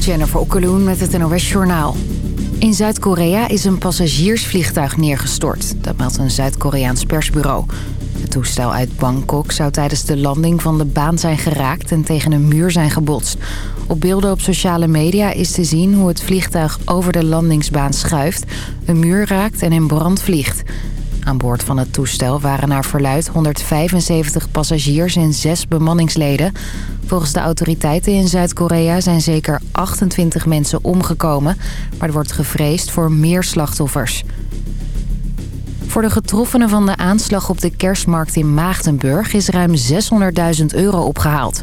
Jennifer Okkeloen met het NOS Journaal. In Zuid-Korea is een passagiersvliegtuig neergestort. Dat meldt een Zuid-Koreaans persbureau. Het toestel uit Bangkok zou tijdens de landing van de baan zijn geraakt... en tegen een muur zijn gebotst. Op beelden op sociale media is te zien hoe het vliegtuig over de landingsbaan schuift... een muur raakt en in brand vliegt. Aan boord van het toestel waren naar verluid 175 passagiers en 6 bemanningsleden. Volgens de autoriteiten in Zuid-Korea zijn zeker 28 mensen omgekomen... maar er wordt gevreesd voor meer slachtoffers. Voor de getroffenen van de aanslag op de kerstmarkt in Maagdenburg... is ruim 600.000 euro opgehaald.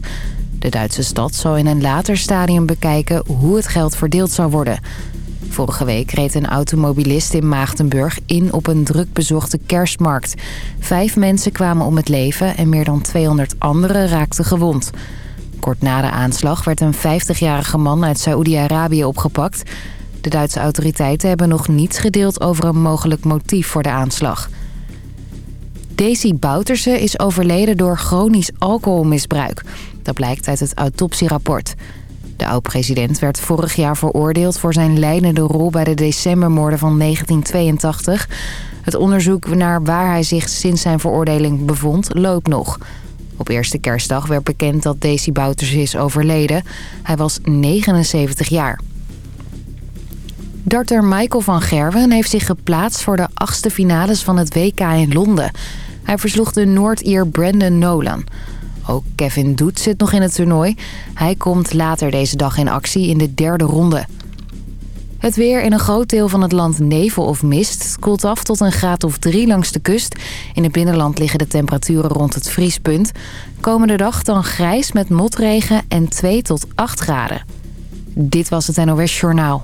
De Duitse stad zal in een later stadium bekijken hoe het geld verdeeld zal worden... Vorige week reed een automobilist in Maagdenburg in op een drukbezochte kerstmarkt. Vijf mensen kwamen om het leven en meer dan 200 anderen raakten gewond. Kort na de aanslag werd een 50-jarige man uit Saoedi-Arabië opgepakt. De Duitse autoriteiten hebben nog niets gedeeld over een mogelijk motief voor de aanslag. Daisy Bouterse is overleden door chronisch alcoholmisbruik. Dat blijkt uit het autopsierapport. De oud-president werd vorig jaar veroordeeld voor zijn leidende rol bij de decembermoorden van 1982. Het onderzoek naar waar hij zich sinds zijn veroordeling bevond loopt nog. Op eerste kerstdag werd bekend dat Daisy Bouters is overleden. Hij was 79 jaar. Darter Michael van Gerwen heeft zich geplaatst voor de achtste finales van het WK in Londen. Hij versloeg de Noord-Ier Brandon Nolan. Ook Kevin Doet zit nog in het toernooi. Hij komt later deze dag in actie in de derde ronde. Het weer in een groot deel van het land nevel of mist. koelt af tot een graad of drie langs de kust. In het binnenland liggen de temperaturen rond het vriespunt. Komende dag dan grijs met motregen en 2 tot 8 graden. Dit was het NOS Journaal.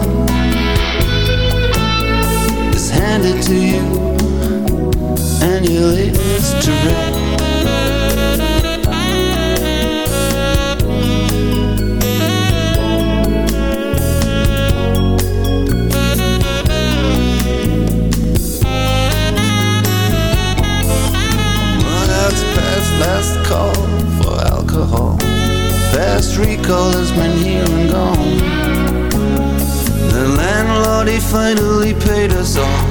to you and your latest trick. last call for alcohol. Fast recall has been here and gone. The landlord, he finally paid us all.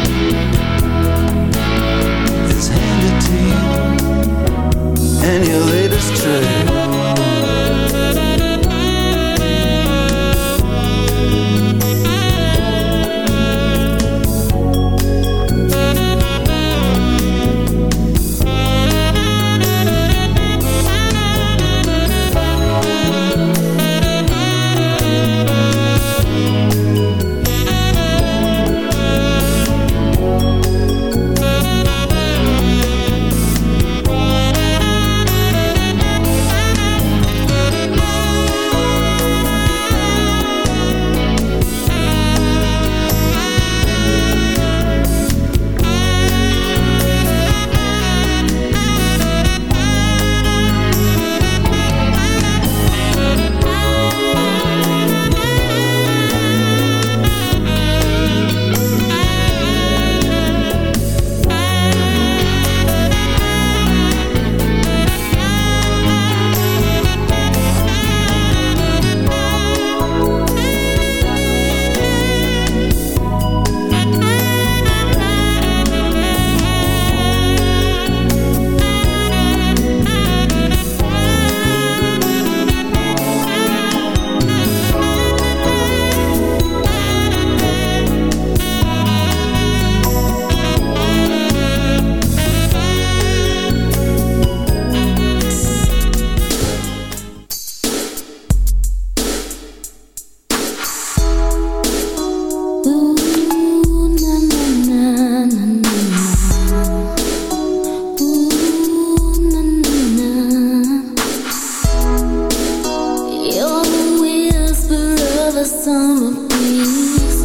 the summer breeze.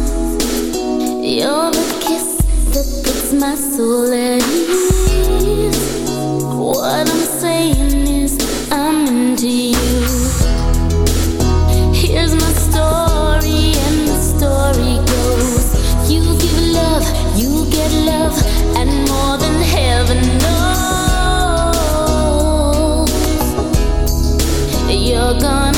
You're the kiss that puts my soul at ease. What I'm saying is, I'm into you. Here's my story, and the story goes: You give love, you get love, and more than heaven knows. You're gonna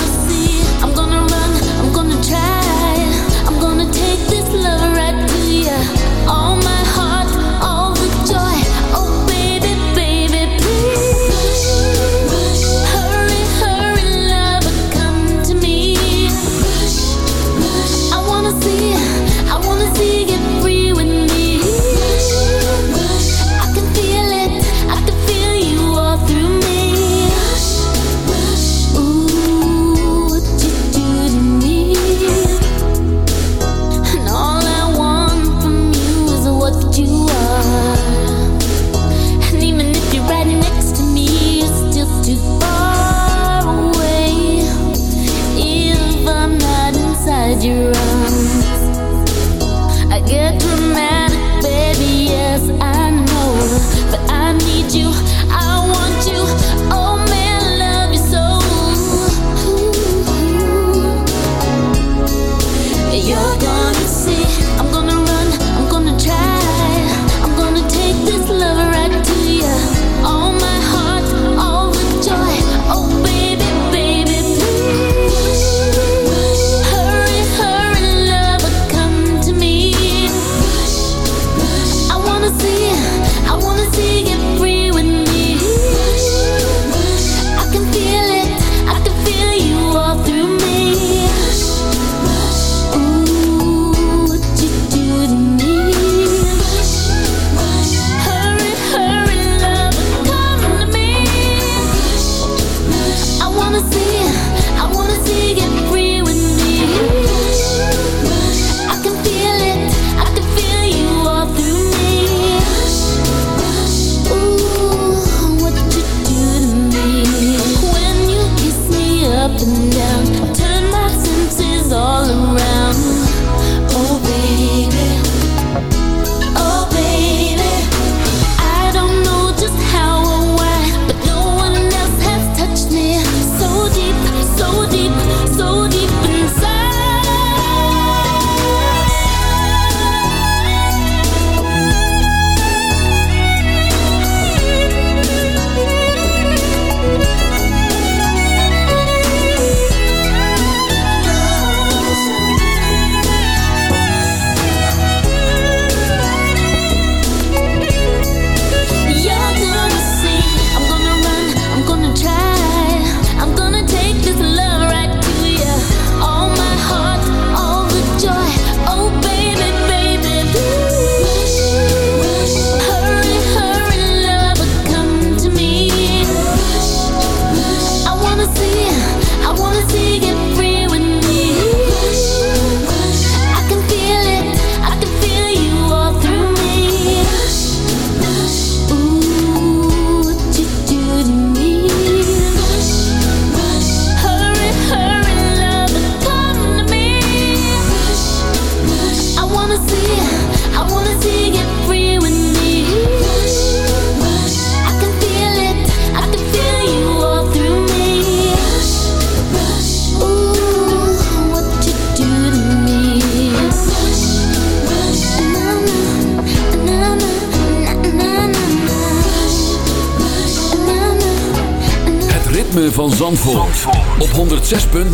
106.9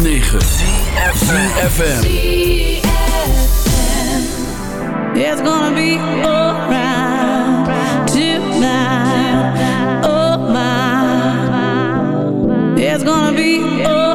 FM. It's gonna be alright tonight. Oh my, it's gonna be alright.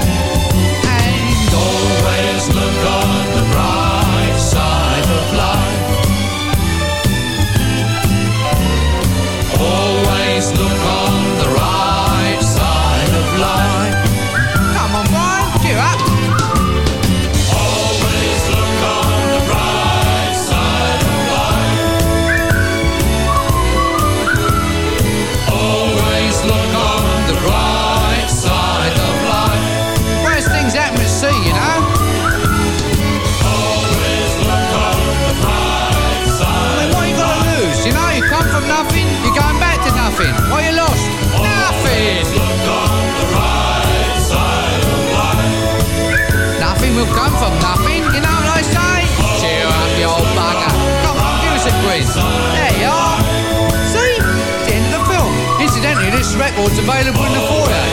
Record's available in the foyer.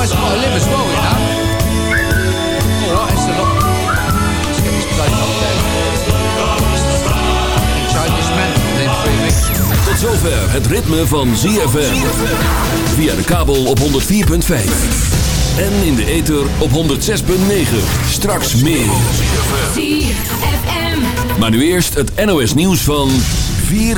Us got to live as well, you know. Alright, it's a lot. Let's get this bloody knocked down. Change this man within three weeks. Tot zover het ritme van ZFM. Via de kabel op 104.5. En in de ether op 106.9. Straks meer. ZFM. Maar nu eerst het NOS nieuws van 4